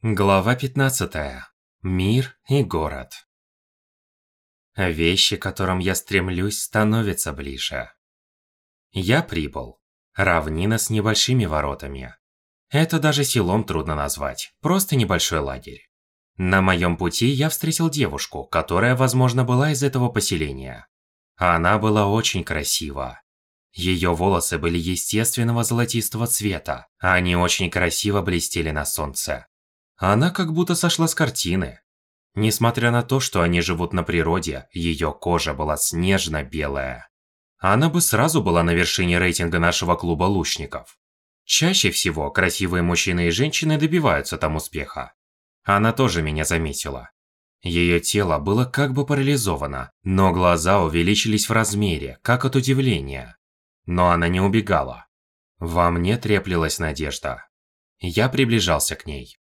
Глава 15. Мир и город. Вещи, к которым я стремлюсь, становятся ближе. Я прибыл. Равнина с небольшими воротами. Это даже селом трудно назвать, просто небольшой лагерь. На моем пути я встретил девушку, которая, возможно, была из этого поселения. Она была очень красива. Ее волосы были естественного золотистого цвета, они очень красиво блестели на солнце. Она как будто сошла с картины. Несмотря на то, что они живут на природе, ее кожа была снежно-белая. Она бы сразу была на вершине рейтинга нашего клуба лучников. Чаще всего красивые мужчины и женщины добиваются там успеха. Она тоже меня заметила. Ее тело было как бы парализовано, но глаза увеличились в размере, как от удивления. Но она не убегала. Во мне треплилась надежда. Я приближался к ней.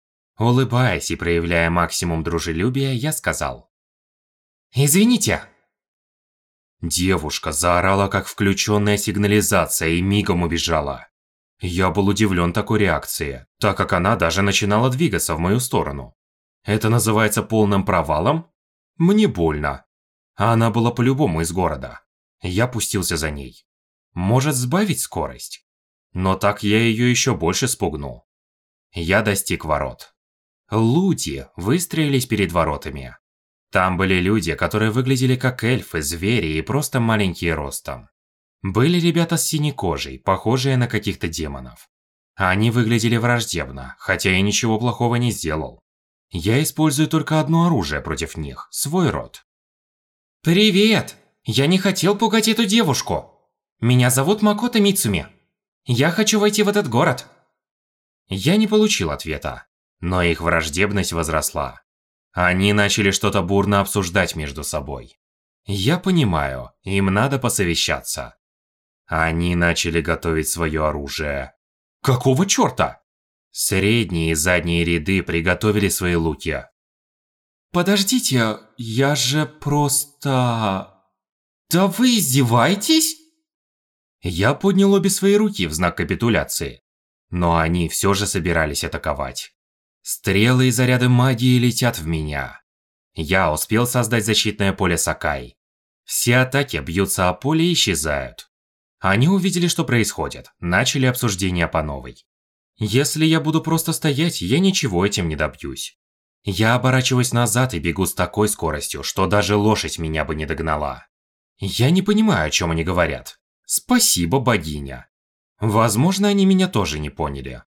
Улыбаясь и проявляя максимум дружелюбия, я сказал. «Извините!» Девушка заорала, как включенная сигнализация, и мигом убежала. Я был удивлен такой реакцией, так как она даже начинала двигаться в мою сторону. Это называется полным провалом? Мне больно. А она была по-любому из города. Я пустился за ней. Может сбавить скорость? Но так я ее еще больше спугнул. Я достиг ворот. Люди выстроились перед воротами. Там были люди, которые выглядели как эльфы, звери и просто маленькие ростом. Были ребята с синей кожей, похожие на каких-то демонов. Они выглядели враждебно, хотя я ничего плохого не сделал. Я использую только одно оружие против них – свой род. «Привет! Я не хотел пугать эту девушку. Меня зовут Макото Мицуми. Я хочу войти в этот город». Я не получил ответа. Но их враждебность возросла. Они начали что-то бурно обсуждать между собой. Я понимаю, им надо посовещаться. Они начали готовить свое оружие. Какого чёрта? Средние и задние ряды приготовили свои луки. Подождите, я же просто... Да вы издеваетесь? Я поднял обе свои руки в знак капитуляции. Но они все же собирались атаковать. Стрелы и заряды магии летят в меня. Я успел создать защитное поле Сакай. Все атаки бьются о поле и исчезают. Они увидели, что происходит, начали обсуждение по новой. Если я буду просто стоять, я ничего этим не добьюсь. Я оборачиваюсь назад и бегу с такой скоростью, что даже лошадь меня бы не догнала. Я не понимаю, о чем они говорят. Спасибо, богиня. Возможно, они меня тоже не поняли.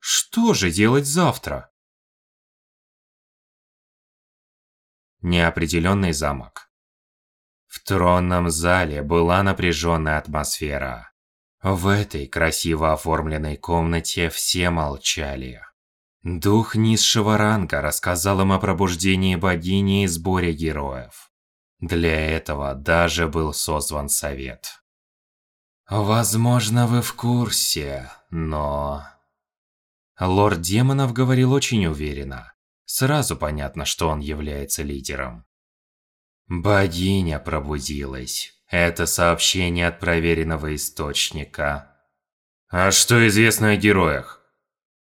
Что же делать завтра? Неопределенный замок. В тронном зале была напряженная атмосфера. В этой красиво оформленной комнате все молчали. Дух низшего ранга рассказал им о пробуждении богини и сборе героев. Для этого даже был созван совет. Возможно, вы в курсе, но... Лорд Демонов говорил очень уверенно. Сразу понятно, что он является лидером. Богиня пробудилась. Это сообщение от проверенного источника. А что известно о героях?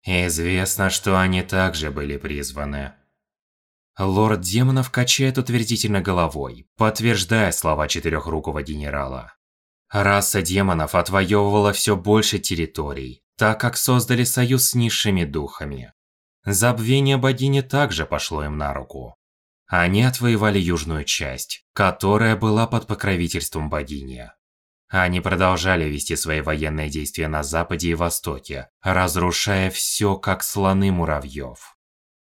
Известно, что они также были призваны. Лорд Демонов качает утвердительно головой, подтверждая слова четырехрукого генерала. Раса демонов отвоевывала все больше территорий, так как создали союз с низшими духами. Забвение богини также пошло им на руку. Они отвоевали южную часть, которая была под покровительством богини. Они продолжали вести свои военные действия на западе и востоке, разрушая все как слоны муравьев.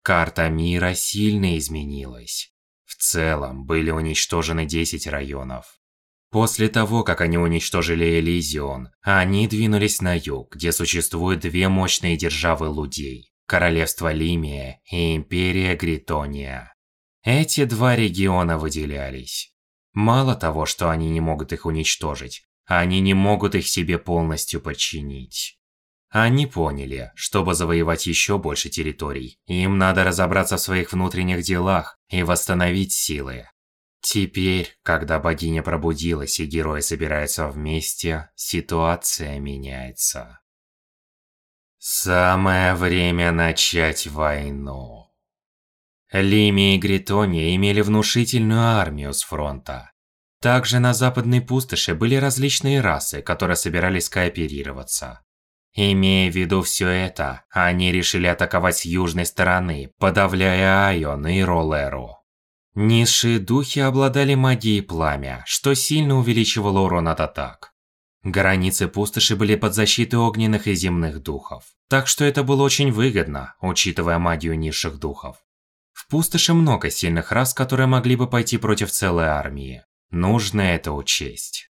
Карта мира сильно изменилась. В целом были уничтожены 10 районов. После того, как они уничтожили Элизион, они двинулись на юг, где существуют две мощные державы людей Королевство Лимия и Империя Гритония. Эти два региона выделялись. Мало того, что они не могут их уничтожить, они не могут их себе полностью подчинить. Они поняли, чтобы завоевать еще больше территорий, им надо разобраться в своих внутренних делах и восстановить силы. Теперь, когда богиня пробудилась и герои собираются вместе, ситуация меняется. Самое время начать войну. Лимия и Гритония имели внушительную армию с фронта. Также на западной пустоши были различные расы, которые собирались кооперироваться. Имея в виду все это, они решили атаковать с южной стороны, подавляя Айон и Ролеру. Низшие духи обладали магией пламя, что сильно увеличивало урон от атак. Границы пустоши были под защитой огненных и земных духов, так что это было очень выгодно, учитывая магию низших духов. В пустоши много сильных рас, которые могли бы пойти против целой армии. Нужно это учесть.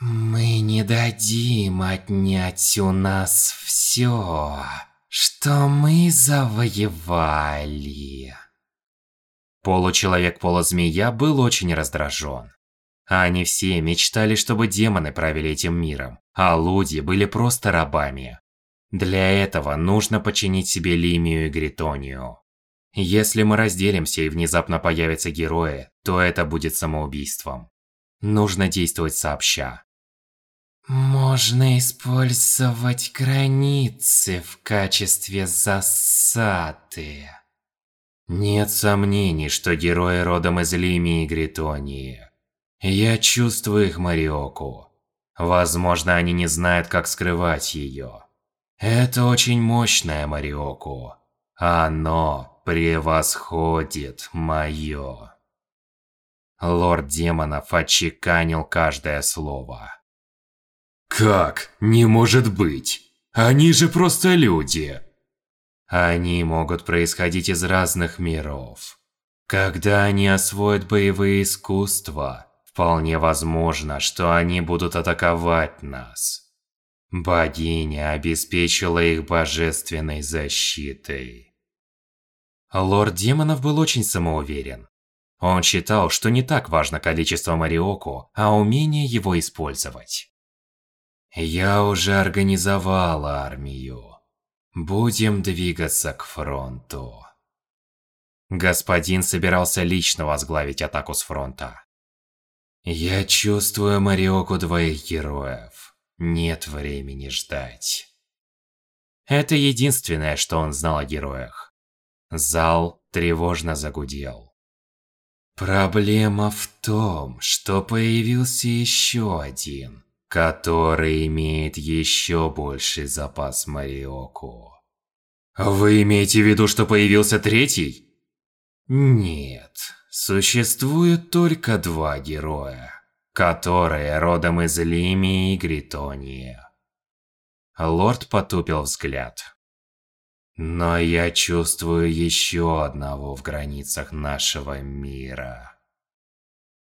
Мы не дадим отнять у нас все, что мы завоевали. Получеловек-полузмея был очень раздражен. Они все мечтали, чтобы демоны правили этим миром, а люди были просто рабами. Для этого нужно починить себе Лимию и Гритонию. Если мы разделимся и внезапно появятся герои, то это будет самоубийством. Нужно действовать сообща. Можно использовать границы в качестве засады. Нет сомнений, что герои родом из Лимии и Гритонии. Я чувствую их Мариоку. Возможно, они не знают, как скрывать ее. Это очень мощное Мариоку. Оно превосходит мое. Лорд демонов отчеканил каждое слово. Как? Не может быть. Они же просто люди. Они могут происходить из разных миров. Когда они освоят боевые искусства, Вполне возможно, что они будут атаковать нас. Богиня обеспечила их божественной защитой. Лорд демонов был очень самоуверен. Он считал, что не так важно количество Мариоку, а умение его использовать. Я уже организовал армию. Будем двигаться к фронту. Господин собирался лично возглавить атаку с фронта. Я чувствую Мариоку двоих героев. Нет времени ждать. Это единственное, что он знал о героях. Зал тревожно загудел. Проблема в том, что появился еще один, который имеет еще больший запас Мариоку. Вы имеете в виду, что появился третий? Нет. Существует только два героя, которые родом из Лимии и Гритонии. Лорд потупил взгляд. Но я чувствую еще одного в границах нашего мира.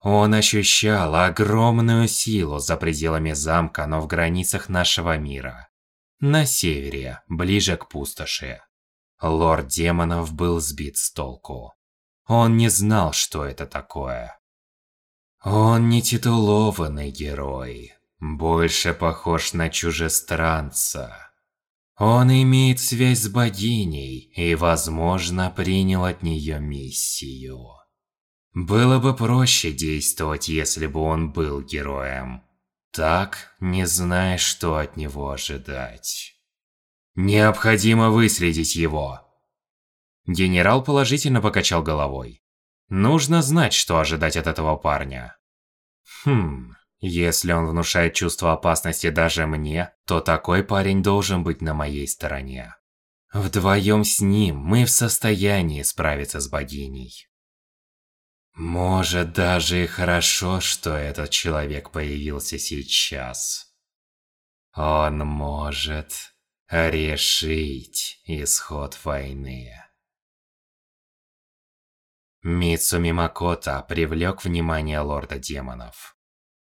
Он ощущал огромную силу за пределами замка, но в границах нашего мира. На севере, ближе к пустоши. Лорд демонов был сбит с толку. Он не знал, что это такое. Он не титулованный герой, больше похож на чужестранца. Он имеет связь с богиней и, возможно, принял от нее миссию. Было бы проще действовать, если бы он был героем. Так, не зная, что от него ожидать. Необходимо выследить его. Генерал положительно покачал головой. Нужно знать, что ожидать от этого парня. Хм, если он внушает чувство опасности даже мне, то такой парень должен быть на моей стороне. Вдвоем с ним мы в состоянии справиться с богиней. Может, даже и хорошо, что этот человек появился сейчас. Он может решить исход войны. Мицуми Макото привлек внимание лорда демонов.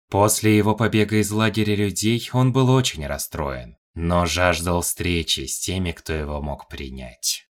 После его побега из лагеря людей он был очень расстроен, но жаждал встречи с теми, кто его мог принять.